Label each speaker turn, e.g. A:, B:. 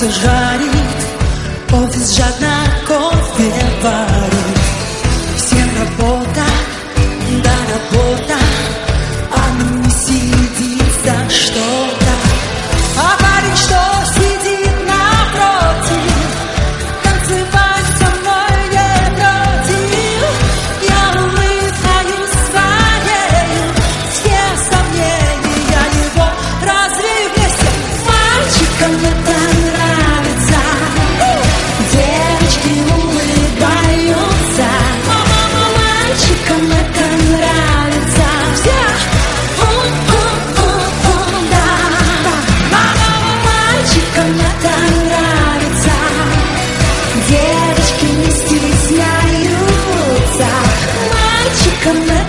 A: se esvare, ouves já девочки не стесняются. Мальчикам